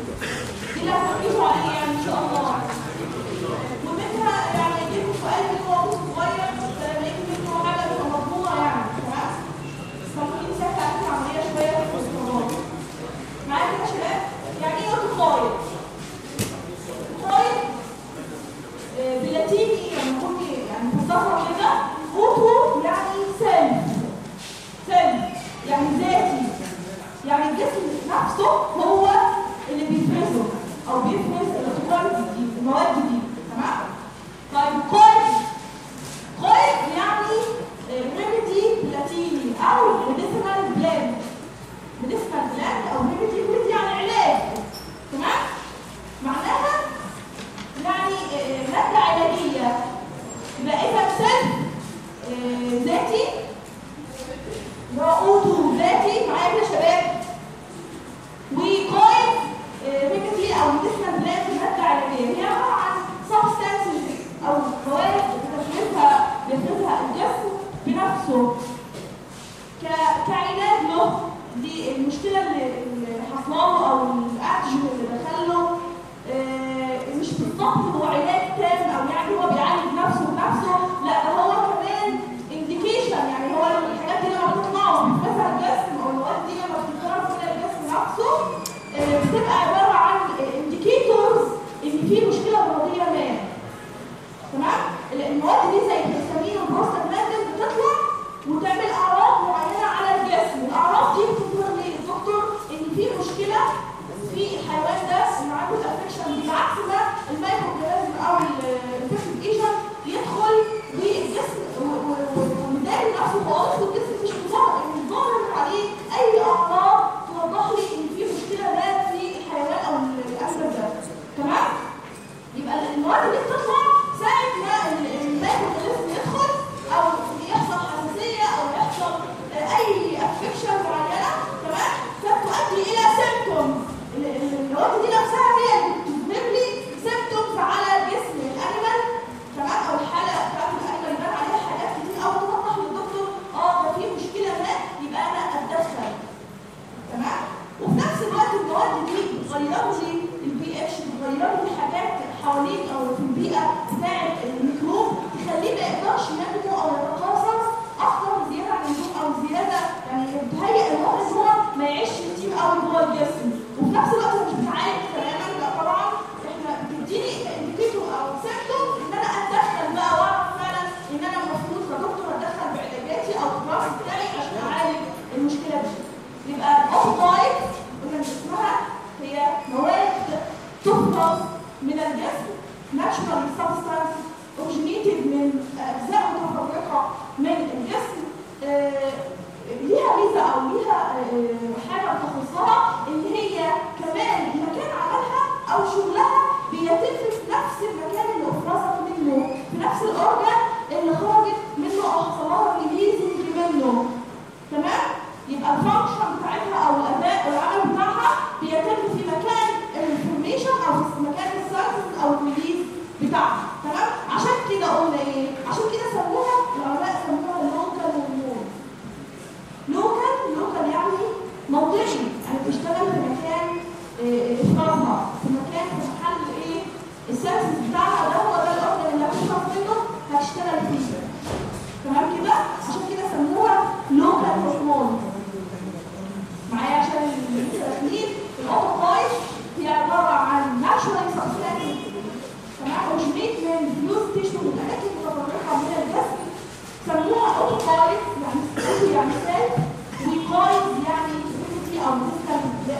دي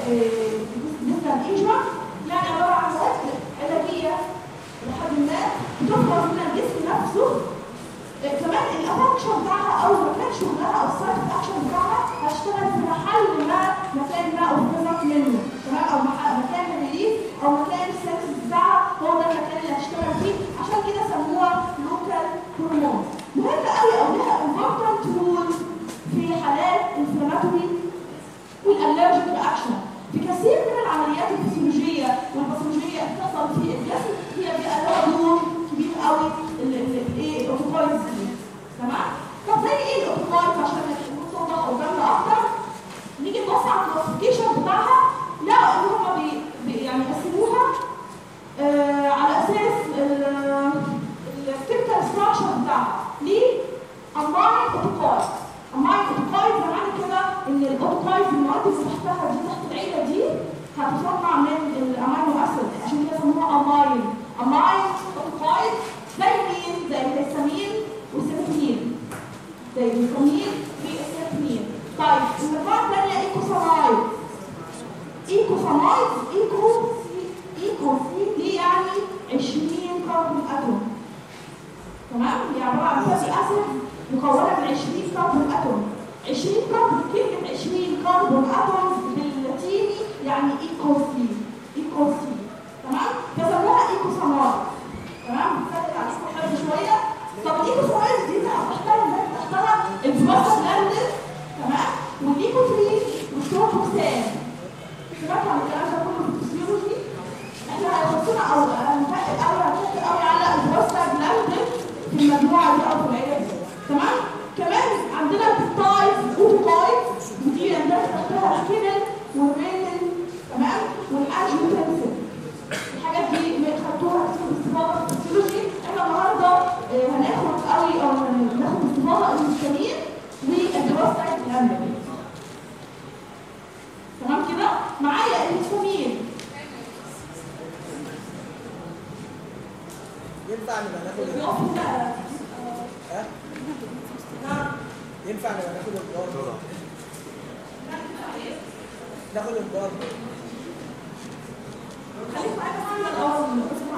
sim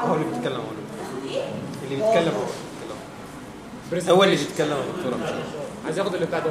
هو اللي بيتكلم هو. اللي بيتكلم هو. اللي بيتكلم هو اللي بيتكلم هو. اللي بيتكلم عايز ياخد اللي بتاع ده.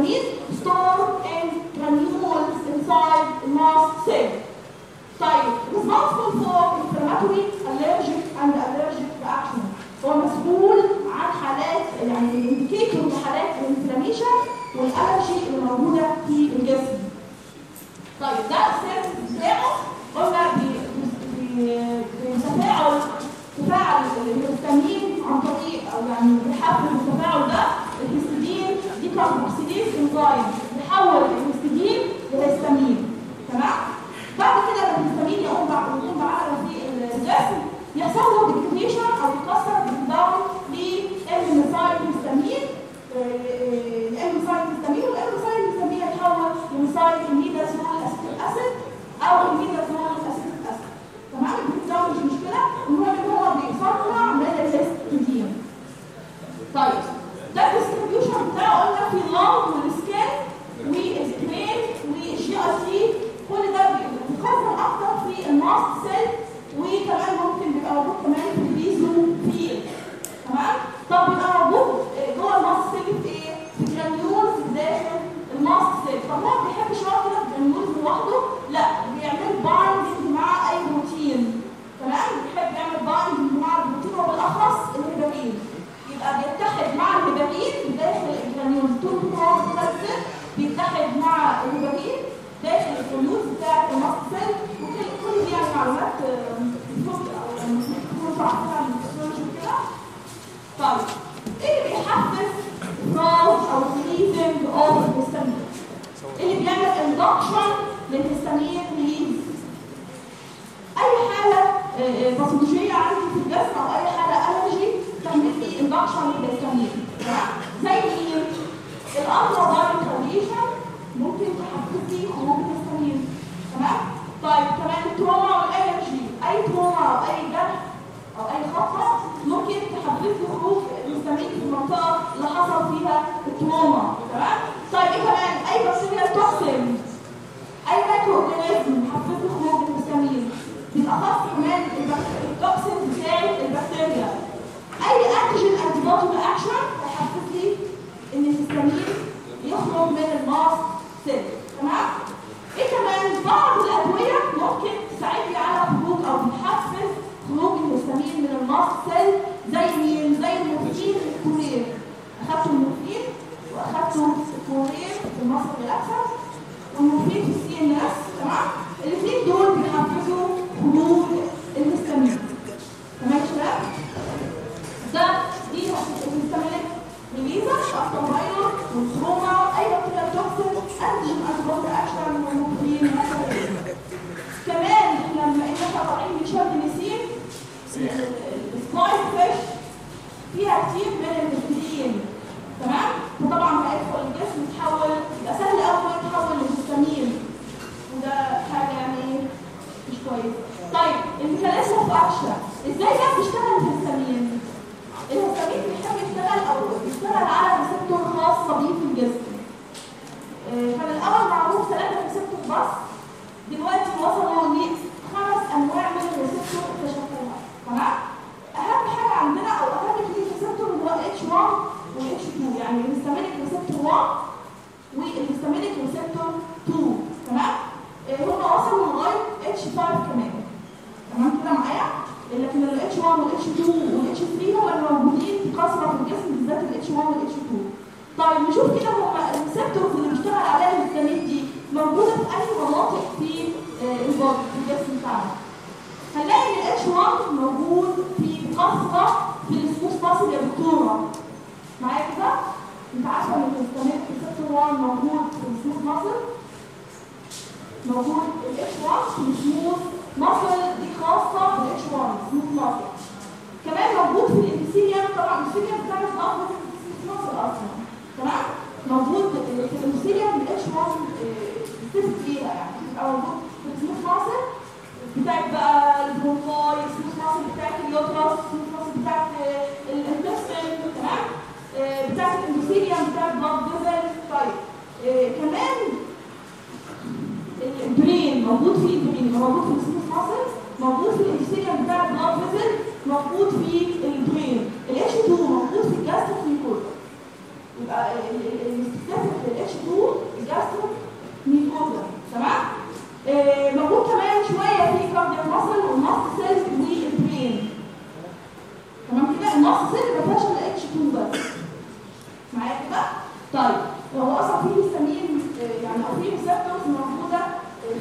compromisso clubes هنلاقي ان ال H1 موجود في كثره في ال smooth muscle يا دكتورة. معايا كده؟ انت عارفة إن ال histamine receptor 1 موجود في ال smooth muscle موجود ال H1 في ال smooth muscle دي خاصة بال H1 smooth muscle كمان موجود في ال epithelium طبعا ال epithelium بتاع ال blood vessel أصلا. تمام؟ موجود في ال epithelium ال H1 specific فيها يعني بيبقى موجود في ال smooth muscle بتاعت بقى ال bronchi ال smooth muscle بتاعت ال uterus ال smooth muscle بتاعت ال intestine تمام آه، بتاعت ال epithelium بتاعت ال blood vessel طيب آه، كمان ال brain موجود فيه ال brain موجود في ال smooth muscle موجود في ال epithelium بتاع ال blood vessel موجود في ال brain. ال H2 موجود في ال gastric mucosa يبقى الاستثناء في ال H 2 ال gastric mucosa تمام؟ موجود كمان شوية في cardiac muscle وال mast cells وال brain تمام كده؟ ال mast cell ما فيهاش إلا H 2 بس. معايا كده؟ طيب هو أصلا في هستامين آه، يعني أو في receptors موجودة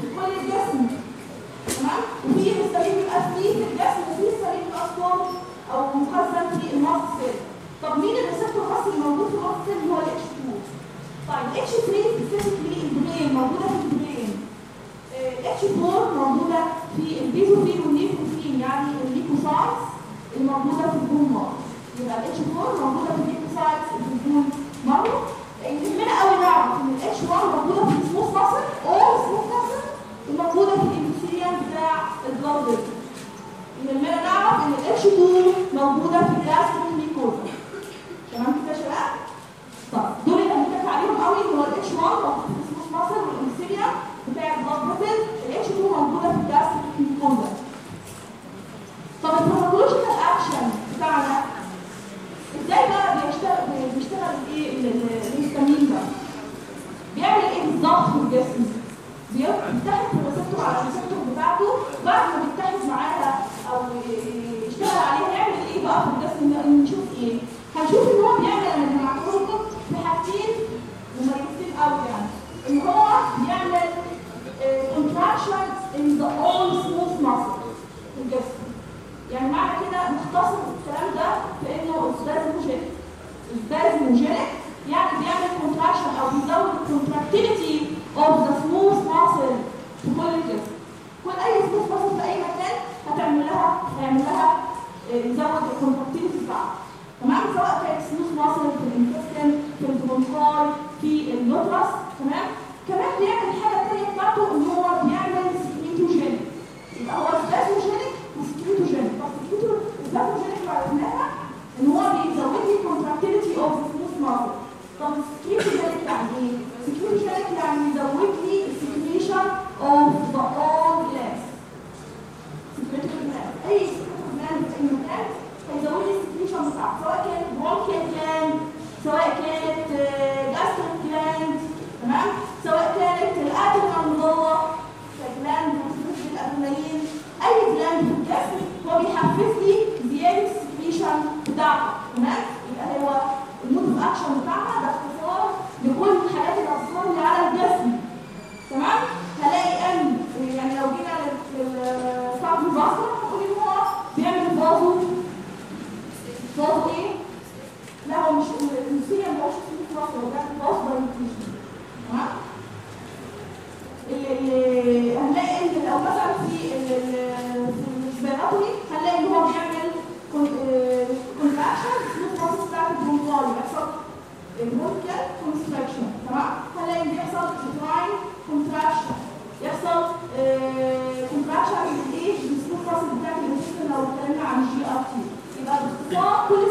في كل الجسم تمام؟ وفي هستامين بيبقى في الجسم وفي هستامين بيبقى stored أو مخزن في ال mast cell طب مين ال receptor بس اللي موجود في ال mast cell اللي هو ال H 2 طيب H 3 specifically ال brain موجودة في ال brain H 4 موجودة في ال basophil والليكوفين يعني ال leukocytes اللي موجوده في ال bone marrow يبقى ال H 4 موجودة في ال leukocytes اللي في ال bone marrow يهمنا قوي نعرف ان ال H 1 موجودة في ال smooth muscle أو smooth muscle وموجوده في ال epithelium بتاع ال blood يهمنا نعرف ان ال H 2 موجودة في ال gastric mucosa تمام؟ كده يا شباب؟ طب دول اللي هنتكلم عليهم قوي اللي هو الاتش 1 موجود في السموث ماسل والابيثيليوم بتاع البلاد فيسل الاتش 2 موجودة في الجاستريك ميكوزا طب ال pathological action بتاعنا. إزاي بقى بيشتغل كومباشن ستيج بالسوق راس بتاعت لو اتكلمنا عن جي ار تي يبقى باختصار كل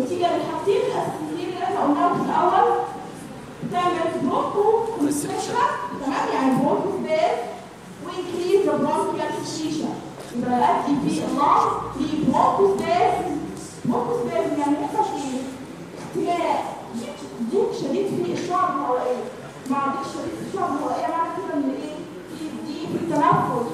نتيجه للحاجتين الاساسيين اللي انا قلناهم في الأول تعمل bronchoconstriction تمام يعني bronchospasm و increase the bronchial secretion يبقى ادي في ال lung في bronchospasm bronchospasm يعني يحصل إيه؟ اختناق ضيق شديد في الشعب الهوائيه مع ضيق شديد في الشعب الهوائيه معنى كده ان إيه؟ في ضيق في التنفس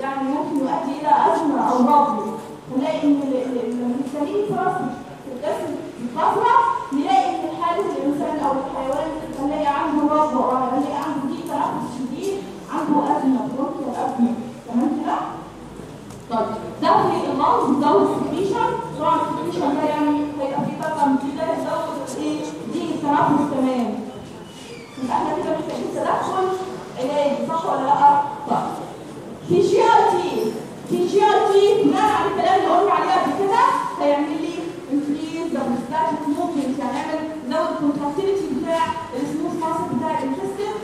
يعني ممكن يؤدي إلى أزمة أو نبض ونلاقي إن المثالين في راسه وجسم مقاومه نلاقي ان حاله الانسان أو الحيوان هنلاقي عنده رغبه هنلاقي عنده دي تنفس شديد عنده ادنى برونكيال ازمه تمام كده؟ طيب دوري الهضم دوري السكريشن طبعا السكريشن ده يعني هيبقى في طاقم كده يدور إيه ضيق التنفس تمام. إحنا كده محتاجين تدخل علاجي صح ولا لأ؟ طيب. في جي ار تي في جي ار تي بناء على الكلام اللي قلنا عليه قبل كده هيعمل لي انفليز لو مستخدم ممكن تعمل زود ال contractivity بتاع ال smooth muscle بتاع ال intestine.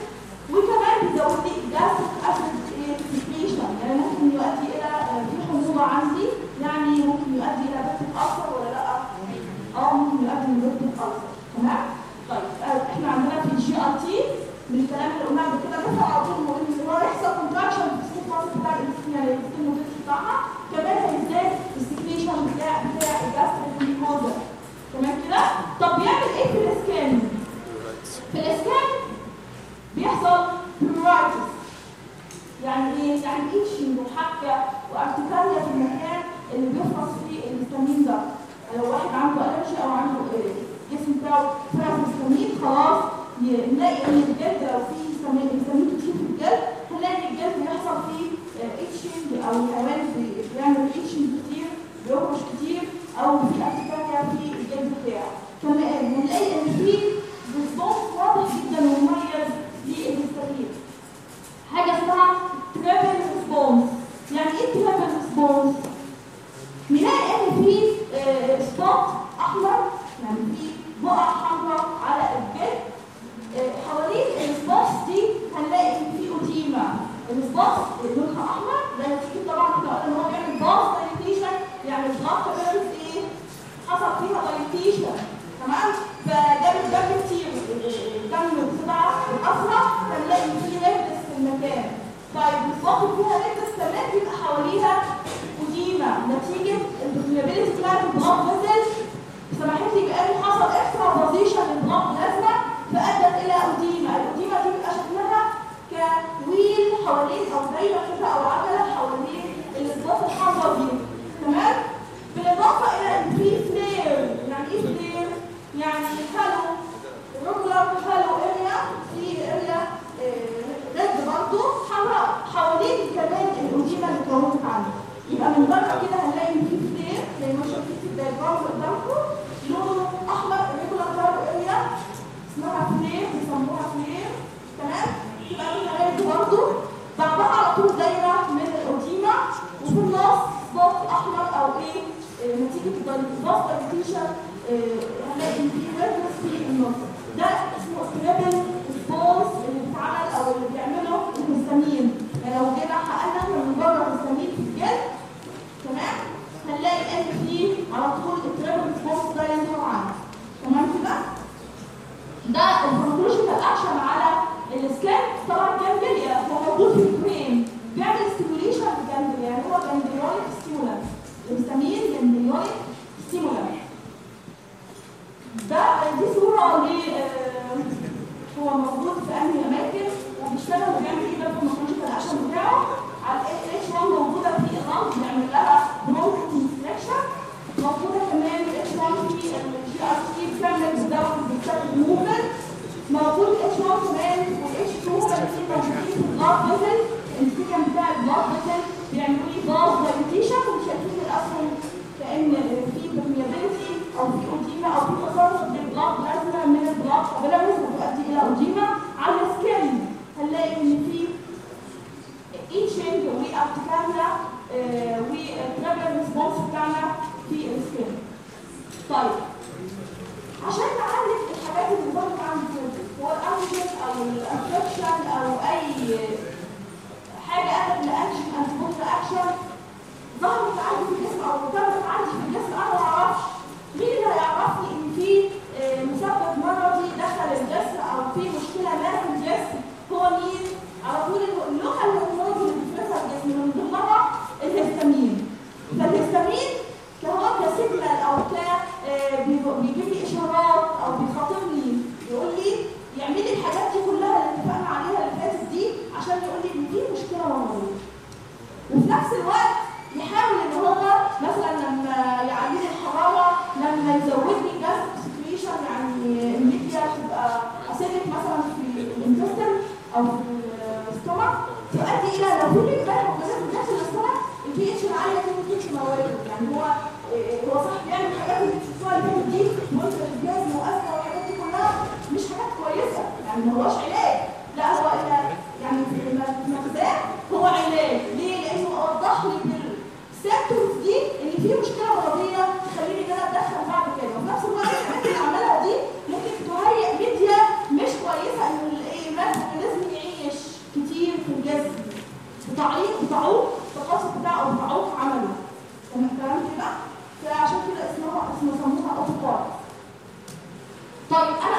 وكمان بتزود لي gastric acid secretion يعني ممكن يؤدي إلى آه، في حموضة عندي. يعني ممكن يؤدي إلى peptic ulcer ولا لأ؟ آه ممكن يؤدي إلى peptic ulcer تمام؟ طيب آه، إحنا عندنا في ال GIT من الكلام اللي قلناه كده بس على طول مهم إن هو هيحصل كونتراكشن في السموث ماسك بتاع الإنتستين يعني الإنتستين بتاعها. كمان هيزداد الكونديشن بتاع بتاع الجسم للموزر تمام كده؟ طب بيعمل إيه في الإسكان؟ في الإسكان بيحصل بلورايتس يعني إيه؟ يعني ايتشنج وحكه وارتكاريا في المكان اللي بيفرز فيه الفيتامين ده لو واحد عنده الرجي أو عنده إيه؟ جسم بتاعه فرز فيتامين خلاص نلاقي إن الجلد لو فيه فيتامين كتير في الجلد هنلاقي إن الجلد بيحصل فيه آه، اتشنج أو الحيوان بيعمل ايتشنج كتير Donc je te dis, ou je à un petit peu de temps le faire. Comme les années 80, je fais trois de. siempre But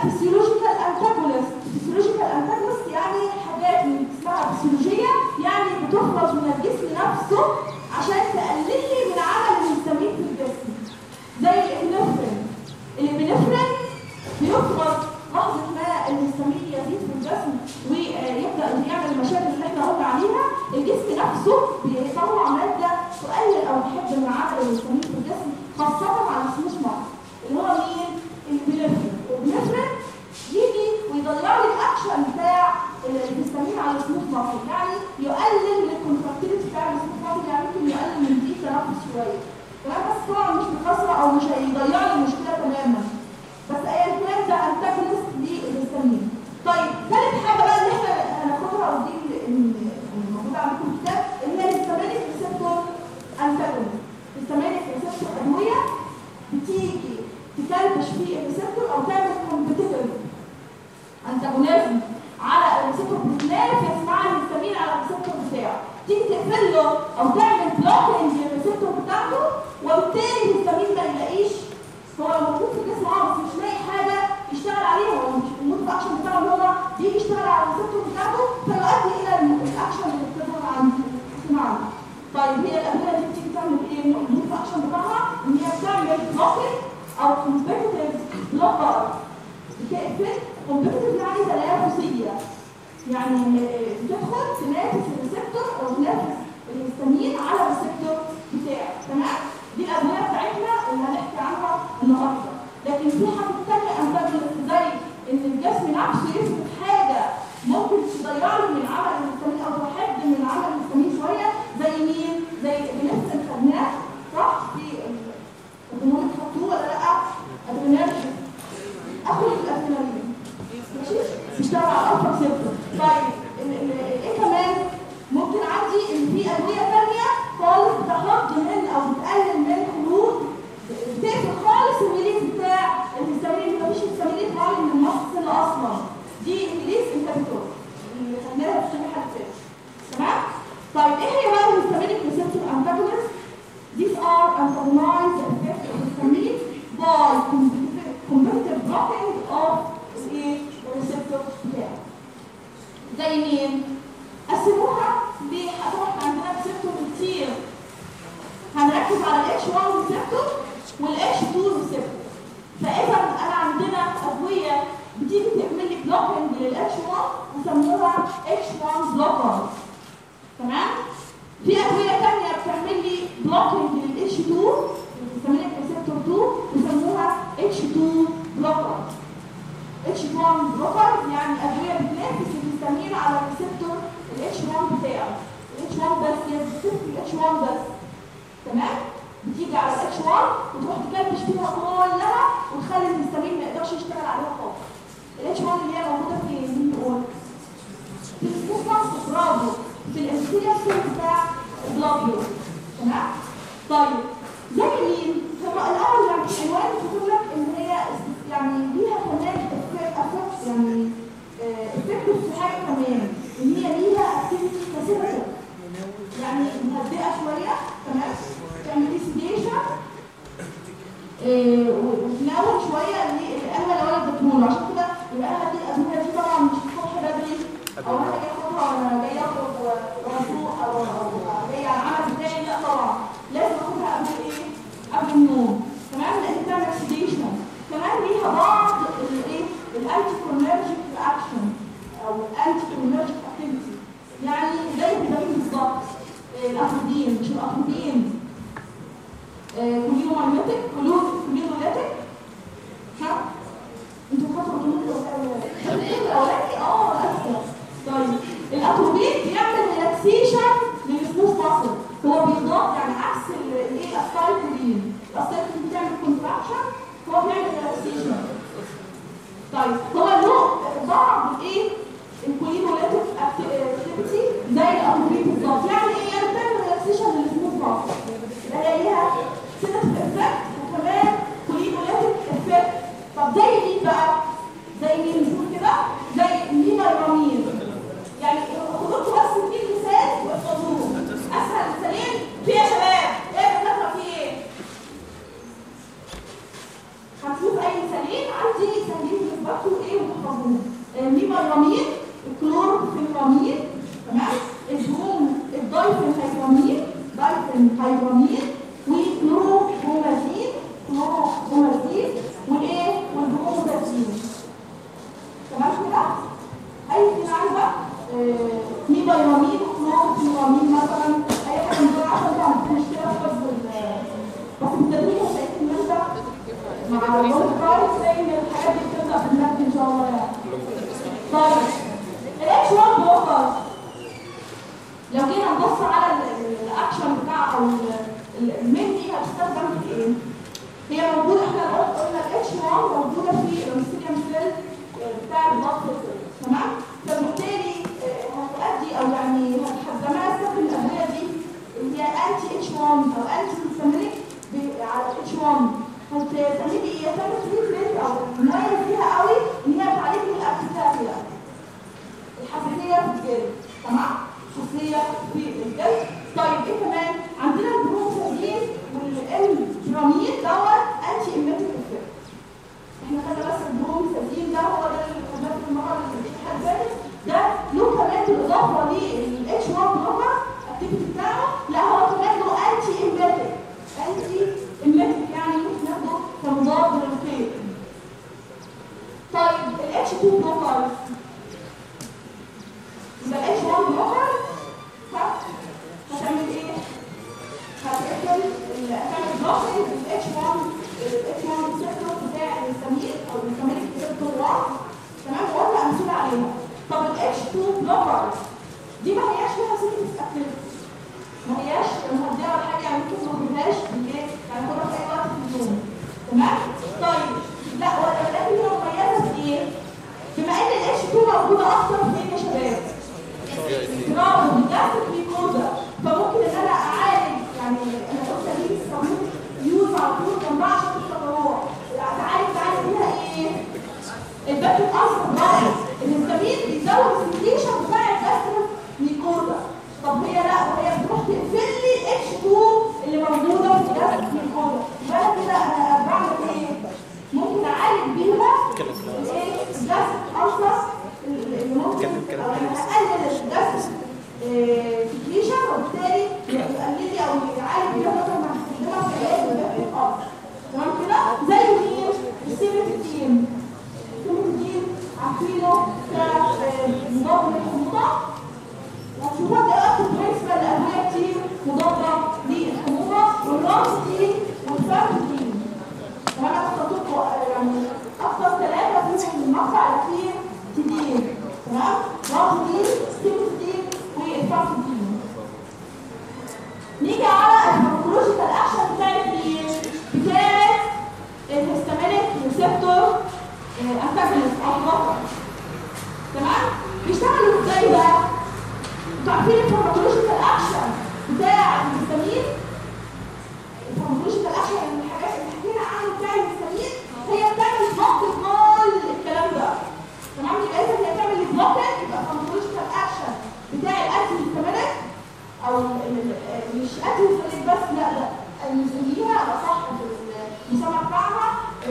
حاجة فيسيولوجيكال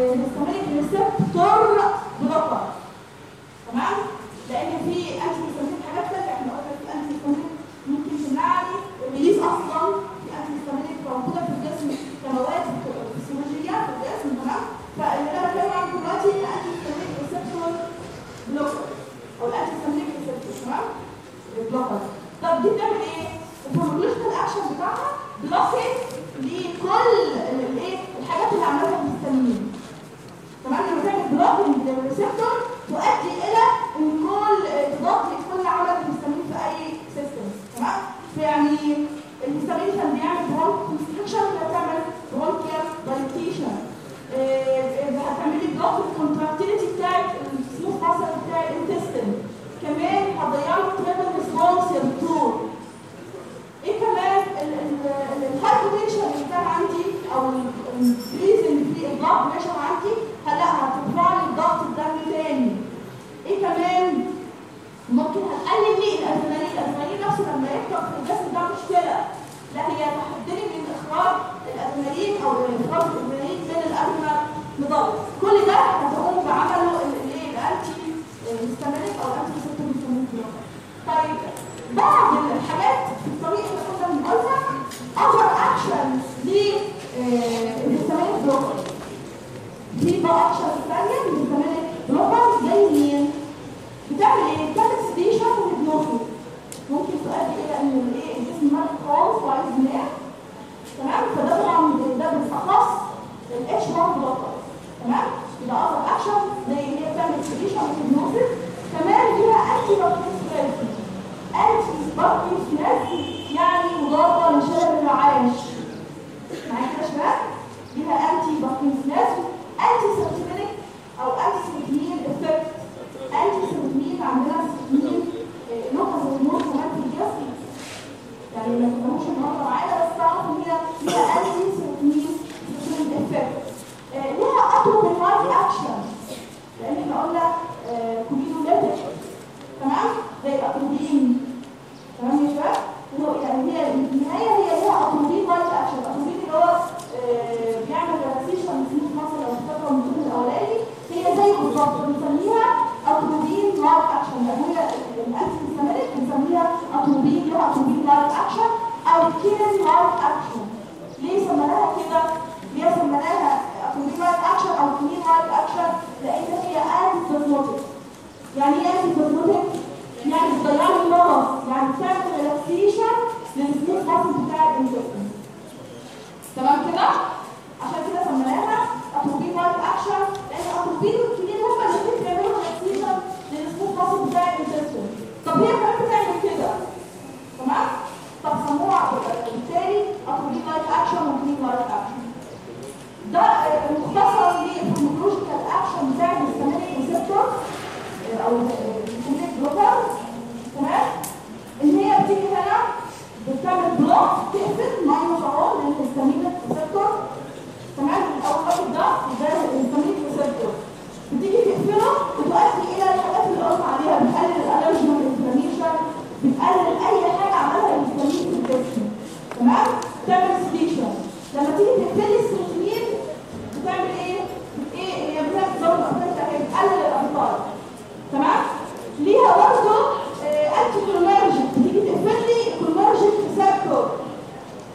هستامينيك ريسبتور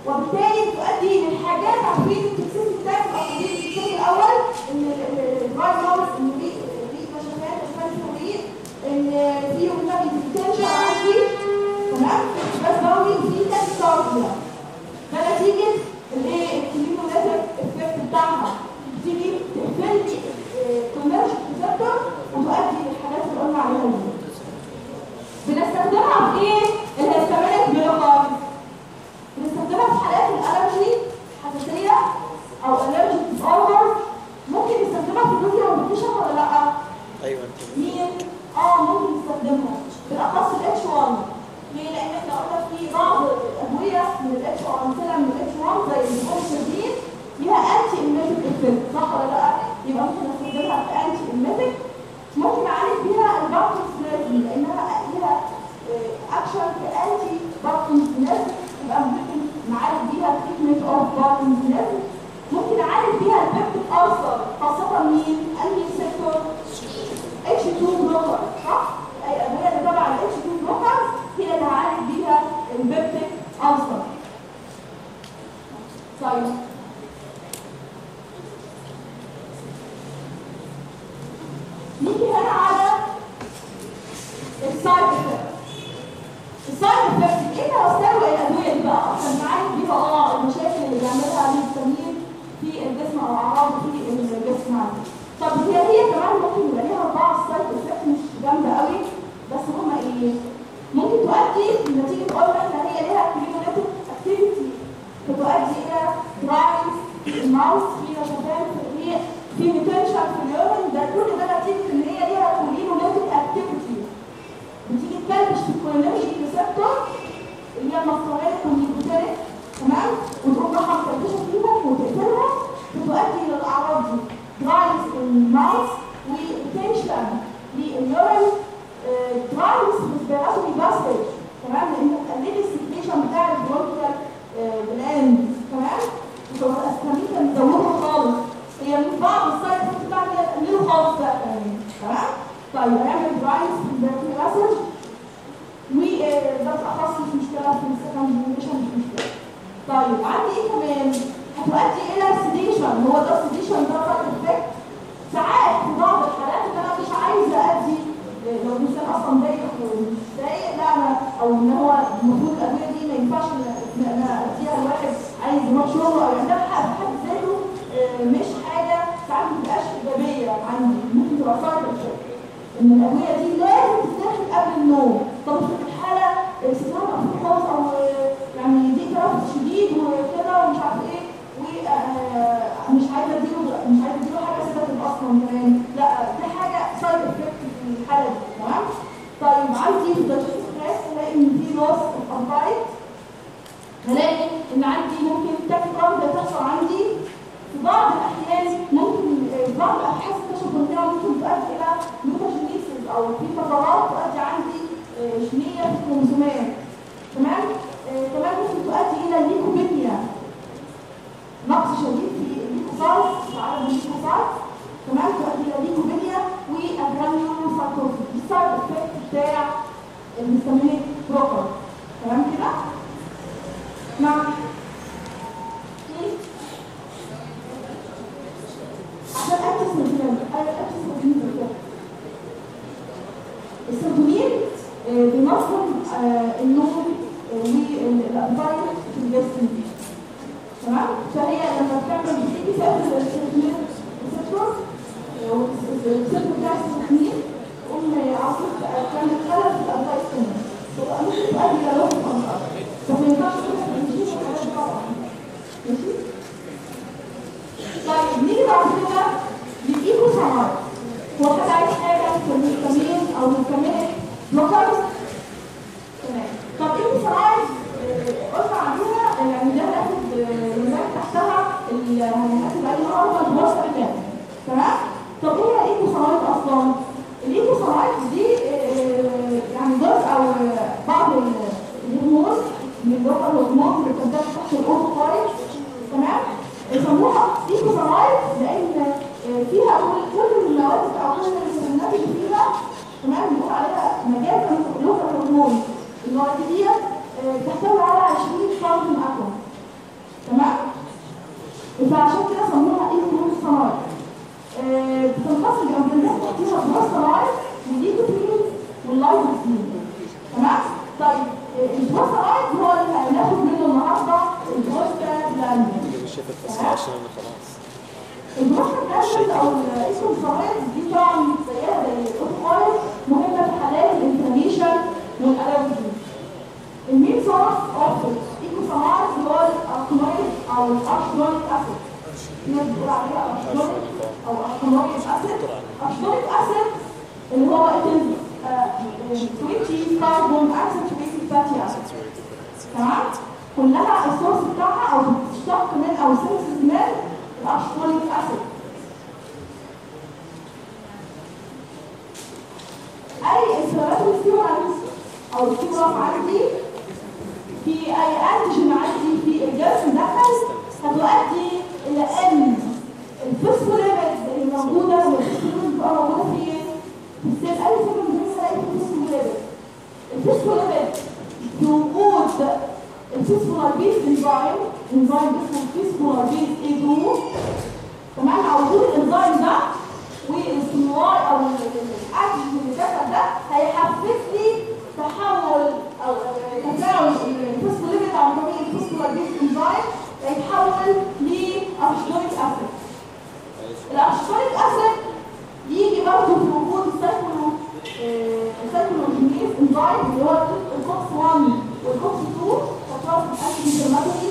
وبالتالي respiratory passage تمام؟ لأن تقللي ال secretion بتاع ال bronchial gland تمام؟ الاسكاميكا مزودها خالص. هي من بعض ال side effect بتاعها تقلله خالص بقى. تمام؟ طيب هنعمل dry respiratory passage وده بالاخص مش مشكلة في السكندريشن مش مشكلة. طيب عندي إيه كمان؟ هتؤدي إلى sedation هو ده sedation ده side effect ساعات في بعض الحالات ان أنا مش عايزة أدي لو الانسان أصلا ضايق ومش ضايق لا أنا أو إن هو المفروض الادويه دي ما ينفعش ان أنا أديها لواحد عايز يروح شغله. أو يعملها في حد ذاته آه، مش حاجة. ساعات ما تبقاش إيجابية عندي. ممكن تبقى افكت إن الادويه دي لازم تتاخد قبل النوم. طب في الحالة استخدام مقفول خالص أو آه، يعني دي تنفس شديد وكده ومش عارف إيه. ومش عايزة أديله مش عايزة أديله حاجة sedative أصلا كمان لا دي حاجة side effect في الحالة دي تمام؟ طيب عندي في gastric distress هلاقي إن في loss appetite هلاقي إن عندي ممكن tachycardia تحصل عندي. في بعض الأحيان ممكن آه، بعض اكتشفوا انها ممكن تؤدي إلى mutagenesis أو في فترات تؤدي عندي آه، شنية في الكروموسومات تمام؟ آه، كمان ممكن تؤدي إلى ليكوبينيا نقص شديد في الحصار على مش الحصار تمام؟ تؤدي إلى ليكوبينيا وابرانيوم ساركوفي دي السايد افكت بتاع اللي بنسميه تمام كده؟ نعم. عشان اكتس مدينة اكتس مدينة السيروتونين بينظم النوم آه، والابايل في الجسم. تمام فهي لما بتعمل بتيجي تاخد السيركل والسيركل بتاع السكين تقوم عاصفة كانت خلف الأربع سنين تبقى مش بتأدي الفايب اللي هو ال COX 1 وال COX 2 حطوها في ال anti-inflammatory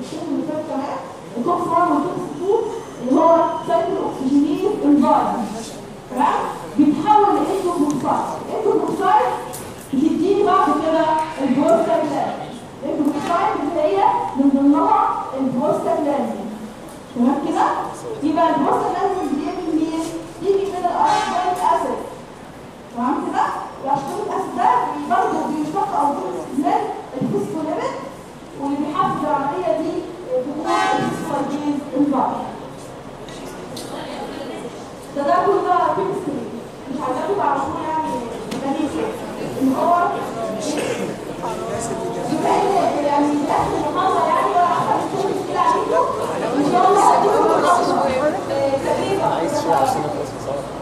الشغل اللي فات كمان ال COX 1 وال COX 2 اللي هو cyclooxygenase environment تمام بيتحول ل endoperoxide ال endoperoxide بتديني بعد كده ال prostaglandin ال endoperoxide اللي هي من ضمنها البروستاجلاند تمام كده يبقى البروستاجلاند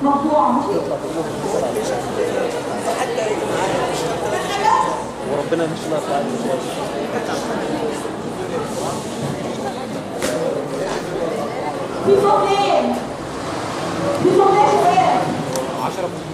موضوع مهم وربنا ان شاء الله تعالى في فوقين في فوقين 10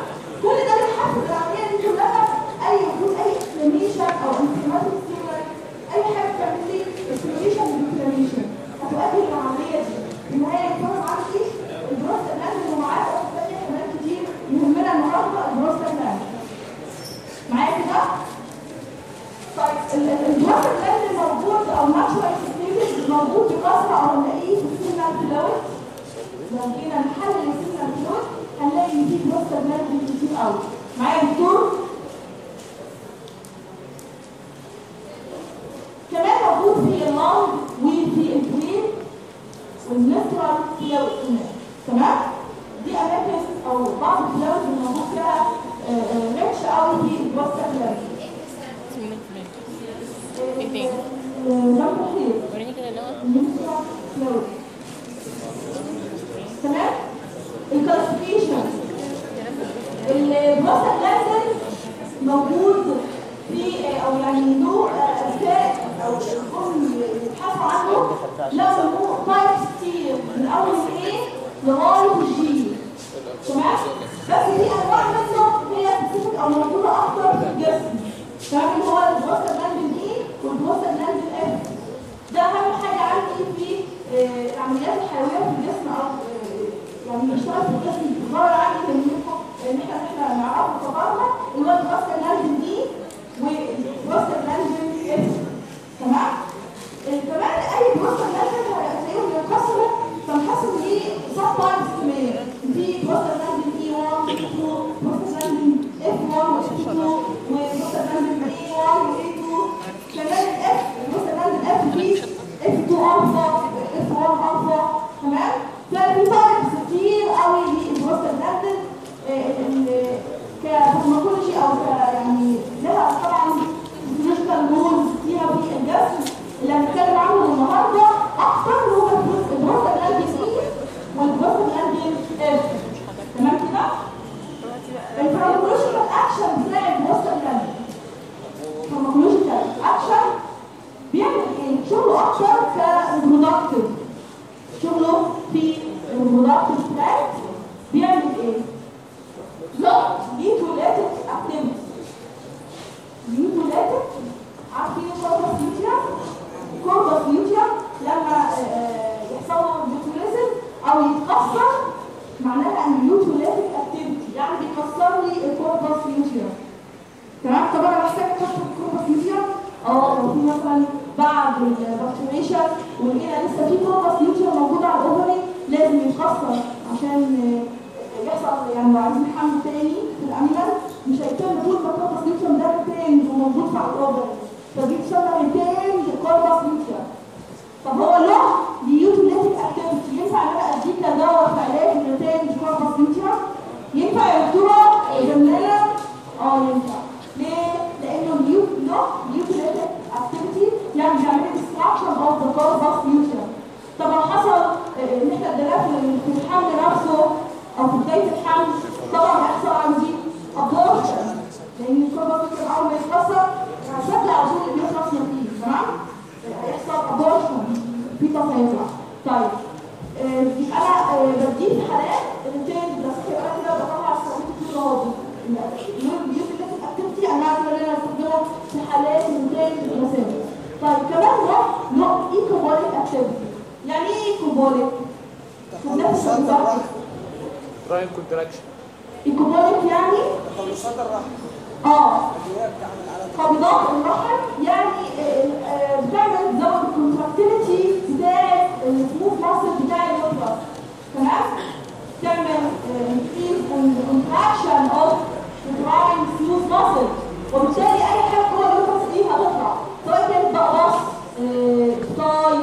increase on the contraction of the prime fuse muscle وبالتالي اي حاجة جوه اليوترس فيها هتطلع سواء كانت بقى باص فطاي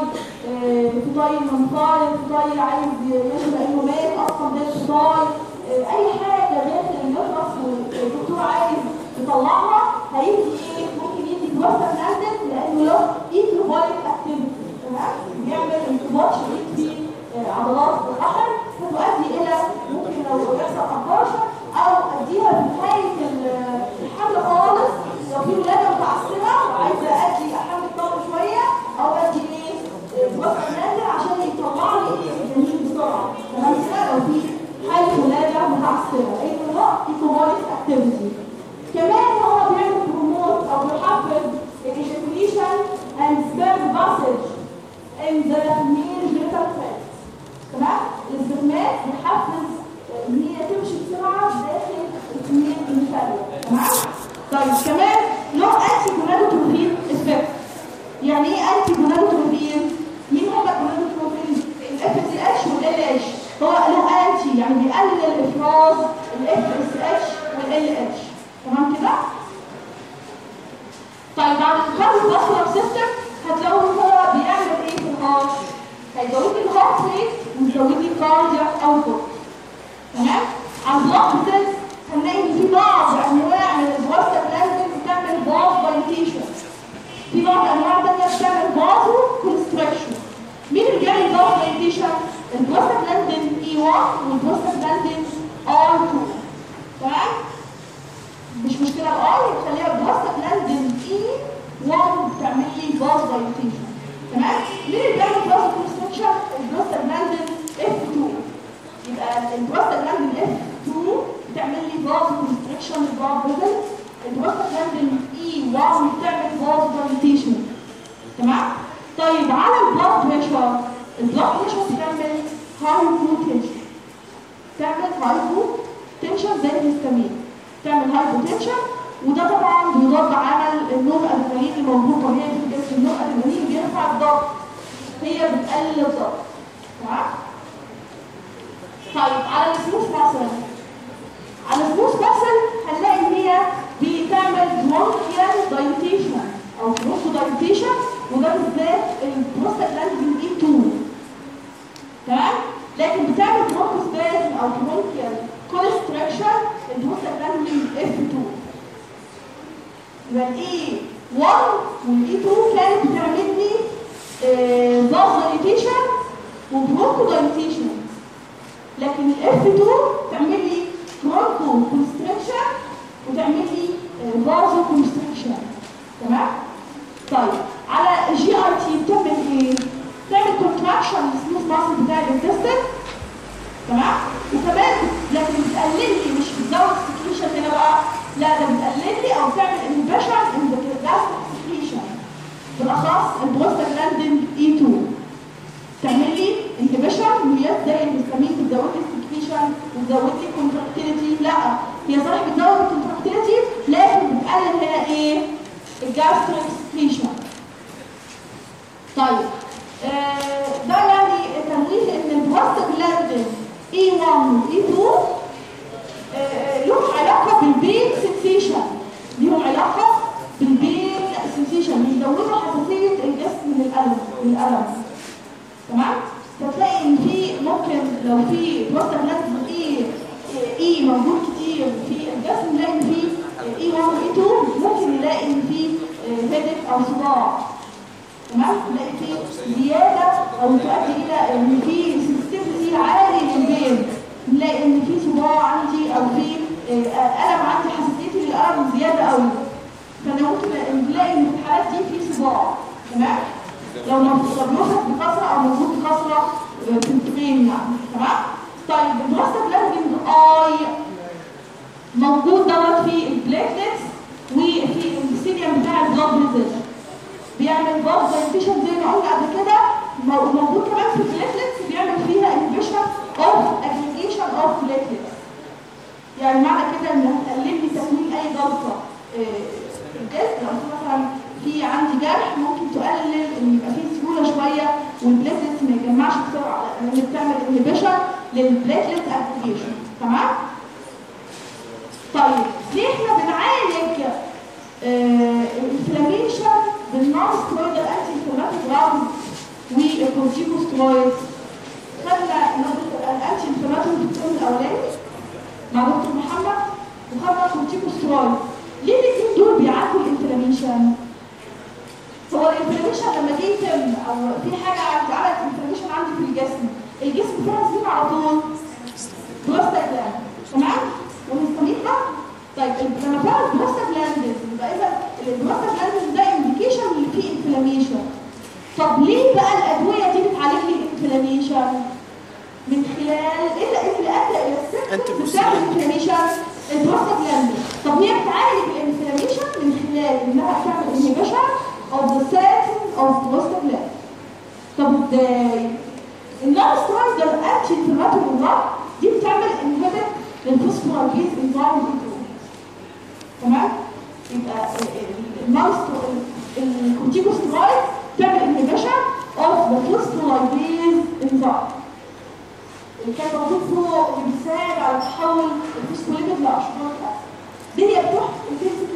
فطاي منفاي فطاي عايز يشرب اي ممات أصلا ده فطاي اي حاجة داخل اليوترس والدكتور عايز يطلعها هيدي إيه ممكن يدي كوارتر اندت لأنه لو انتروبوليك اكتيفيتي بيعمل انقباض شديد في آه، عضلات الحجر فتؤدي Gracias. dilatation تمام طيب على ال blood pressure ال blood pressure بتعمل hypotension تعمل hypotension زي الهستامين. تعمل hypotension وده طبعا بيضاد عمل النور الادرينالين الموجود طبيعي في الجسم النور الادرينالين بيرفع الضغط. هي بتقلل الضغط. تمام؟ طيب على ال smooth مثلا. على ال smooth مثلا هنلاقي إن هي بتعمل bronchial dilatation bronchodilatation وده بالذات ال prostaglandin E 2 تمام؟ لكن بتعمل bronchospasm أو bronchial constriction ال prostaglandin F 2 يبقى ال E 1 وال E 2 كانت بتعمل لي vasodilatation و bronchodilatation لكن ال F 2 تعمل لي bronchoconstriction وتعمل لي vasoconstriction تمام؟ طيب على GIT بتعمل إيه تعمل contraction لل smooth muscle بتاع ال intestine تمام؟ وكمان لكن بتقلل لي مش بتزود ال secretion هنا بقى لا ده بتقلل لي أو تعمل inhibition in the secretion بالاخص ال prostaglandin E 2 تعمل لي inhibition وهي زي الهستامين بتزود لي ال secretion وتزود لي contractility لا هي صحيح بتزود ال contractility لكن بتقلل هنا إيه؟ ال gastric secretion طيب آه ده يعني تمويه ان ال prostaglandin E 1 و E 2 آه لهم علاقه بال pain sensation ليهم علاقه بال pain sensation بيزودوا حساسيه الجسم من الالم من الالم تمام فتلاقي ان في ممكن لو في prostaglandin E E موجود كتير في الجسم نلاقي ان في E 1 و E 2 ممكن نلاقي ان في headache أو صداع تمام؟ نلاقي في زيادة أو تؤدي إلى إن في sensitivity عالي لل pain نلاقي إن في صداع عندي أو في الم عندي حساسيتي للالم زيادة قوي فأنا ممكن نلاقي إن في الحالات دي في صداع تمام؟ لو موجود بكثرة أو بكثرة في ال pain يعني؟ تمام؟ طيب ال prostaglandin I. موجود دوت في ال platelets وفي ال endothelium بتاع ال blood vessel بيعمل dilatation زي ما قلنا قبل كده. موجود كمان في ال platelets بيعمل فيها inhibition of aggregation of platelets يعني معنى كده ان هتقلل لي تكوين اي جلطه الجسم. لو مثلا في عندي جرح ممكن تقلل إن يبقى فيه سهولة شوية وال platelets ما يجمعش بسرعة. لأن بتعمل inhibition لل platelet aggregation تمام؟ طيب ليه إحنا بنعالج ال inflammation بال non steroidal anti inflammatory drugs والكورتيكوسترويد خدنا ال anti inflammatory الترم الأولاني مع دكتور محمد وخدنا الكورتيكوسترويد ليه الاثنين دول بيعالجوا ال inflammation؟ هو ال inflammation لما جه يتم أو في حاجة عملت inflammation عندي في الجسم الجسم فيها synthesis على طول بروستاجلاند تمام؟ والهستامين ده طيب لما فعلا البروستاجلاندين يبقى إذا البروستاجلاندين ده indication اللي فيه inflammation طب ليه بقى الأدوية دي بتعالج لي ال inflammation؟ من خلال إيه اللي ادى إلى ال symptoms بتاع ال inflammation؟ البروستاجلاندين طب هي بتعالج ال inflammation من خلال إنها تعمل inhibition of the synthesis of prostaglandin طب إزاي؟ ال non steroidal anti inflammatory دي بتعمل inhibit لل phospholipase enzyme دي تمام؟ يبقى الكورتيكوسترويد تعمل inhibition of the phospholipase enzyme اللي كان موجود فوق اللي بيساعد على تحول ال phospholipid ل arachidonic acid دي هي بتروح تمسك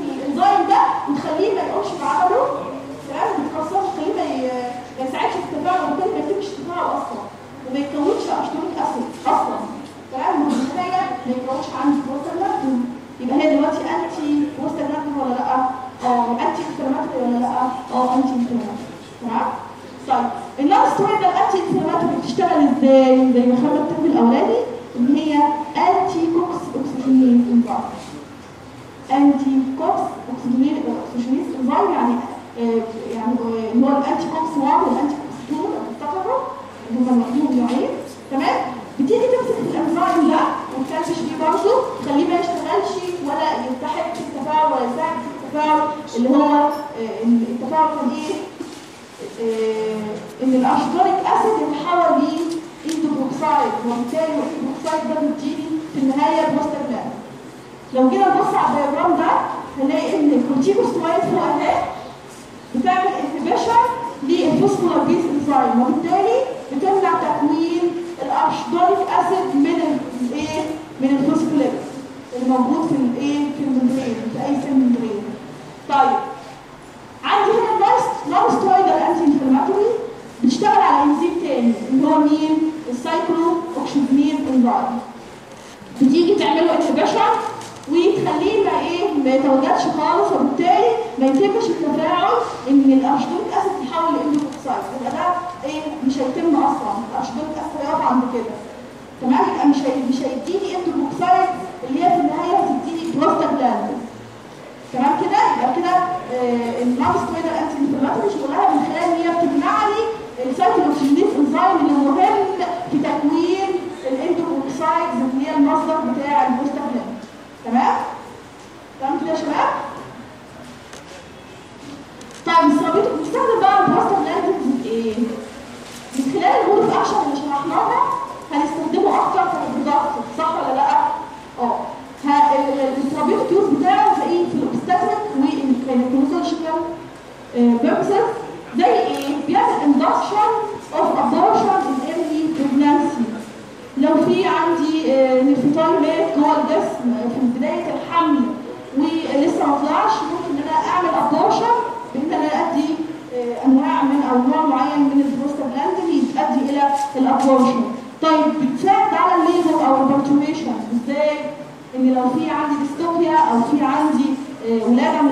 purposes زي إيه؟ بيعمل induction of abortion in early pregnancy لو في عندي فيتاي مات جوه الجسم في بداية الحمل ولسه ما طلعش ممكن إن أنا أعمل abortion بإن أنا أدي آه، أنواع من أو نوع معين من البروستاجلاندين يؤدي إلى ال abortion طيب بتساعد على ال labor أو ال parturition إزاي؟ إن لو في عندي dystocia أو في عندي آه، ولاده آه،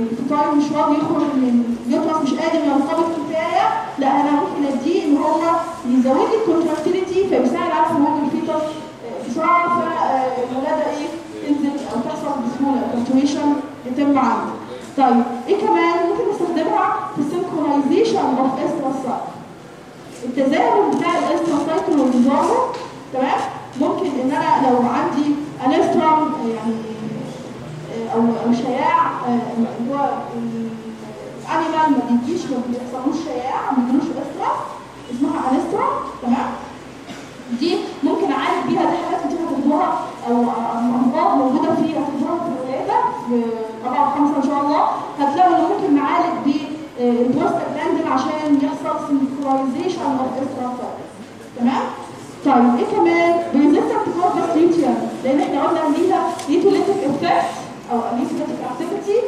ال fetus مش راضي يخرج من ال uterus مش قادر ينقبض كفايه لا أنا ممكن اديه إن هو يزود لي ال contractility فيساعد على ال fetus آه، بسرعة فالولاده إيه؟ تنزل أو تحصل بسهولة ال parturition يتم عندي طيب إيه كمان؟ ممكن نستخدمها في ال synchronization of estrus cycle التزامن بتاع ال estrus cycle ونظامه تمام؟ ممكن إن أنا لو عندي anestrum يعني آه، أو أو شياع آه، هو ال animal ما بيجيش ما بيحصلوش شياع ما بيجيلوش estrus اسمها anestrum تمام دي ممكن أعالج بيها دي حاجات كتير هتاخدوها أو أمراض موجودة في هتاخدوها في الولادة في رابعة وخمسة إن شاء الله هتلاقوا ان ممكن نعالج بالبروستاجلاندين عشان يحصل synchronization of estrus cycles تمام؟ طيب إيه كمان؟ persistent corpus luteum لأن إحنا قلنا ليها luteolytic effect أو luteolytic activity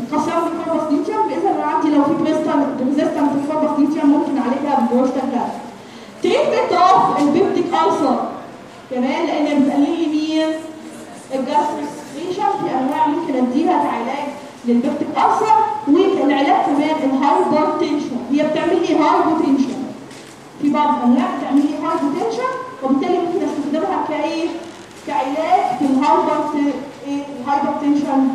بتكسر لي corpus luteum باذن الله عندي لو في persistent corpus luteum ممكن اعالجها بال prostaglandin treatment of ال peptic ulcer كمان لأن بتقلل لي مين ال gastric secretion في انواع ممكن اديها كعلاج لل peptic ulcer والعلاج كمان ال hypertension هي بتعمل لي hypotension في بعض الانواع بتعمل لي hypotension وبالتالي ممكن استخدمها كايه كعلاج في ال hyper ال hypertension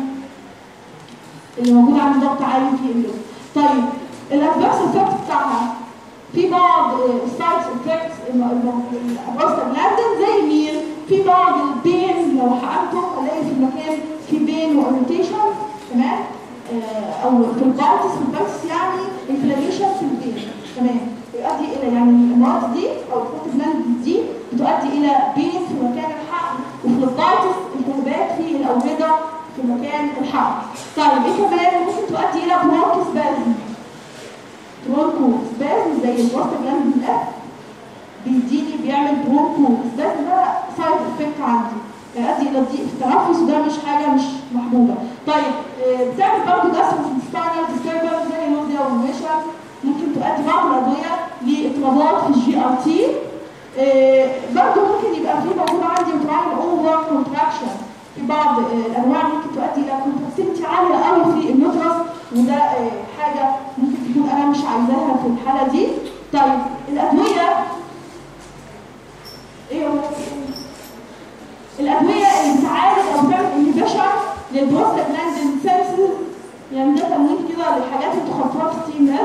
اللي موجود عند ضغط عالي في طيب ال adverse effect بتاعها في بعض ال side effects ال prostaglandin زي مين في بعض ال pain لو حقنته ألاقي في المكان في pain و irritation تمام؟ آه، أو phlebitis phlebitis يعني inflammation في ال vein تمام؟ يؤدي إلى يعني المواد دي أو البروستاجلاندين دي بتؤدي إلى pain في مكان الحقن و phlebitis التهابات في الاورده في مكان الحقن طيب إيه كمان؟ ممكن تؤدي إلى bronchospasm bronchospasm زي البروستاجلاندين ده بيديني بيعمل bronchospasm ده side effect عندي. يؤدي إلى ضيق. في التنفس وده مش حاجة مش محبوبة. طيب آه، بتعمل برضه gastrointestinal disturbance زي nausea و vomiting ممكن تؤدي بعض الأدوية لإضطرابات في ال GIT. برضه ممكن يبقى في موجود عندي وتعمل over contraction في بعض آه، الأنواع ممكن تؤدي إلى contractility عاليه قوي في ال uterus وده آه، حاجة ممكن تكون أنا مش عايزاها في الحالة دي. طيب الأدوية إيه هو؟ الأدوية اللي بتعالج أو بتعمل inhibition لل prostaglandin synthesis يعني ده تمويل كده للحاجات اللي تخطرها في التي ام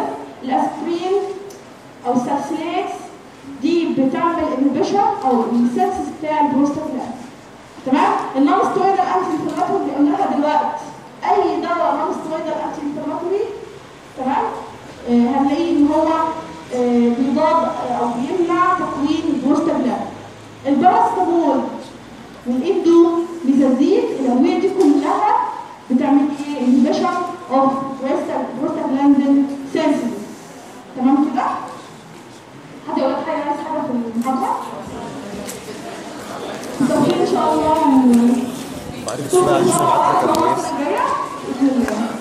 الأسبرين أو ال salicylates دي بتعمل inhibition أو ال synthesis بتاع البروستاجلاند تمام؟ ال non steroidal anti inflammatory اللي قلناها دلوقتي. أي دواء non steroidal anti inflammatory تمام؟ آه هنلاقيه إن هو آه بيضاد أو بيمنع تكوين البروستاجلاند الباراسيتامول والاندو ميزازين الادويه دي كلها بتعمل إيه؟ انهبيشن أوف بروستاجلاندين سينسز تمام كده؟ حد يقول لك حاجة؟ عايز حاجة في المحاضرة؟ 음. 말이 무슨 말인지 좀 아플 것 같아. 음.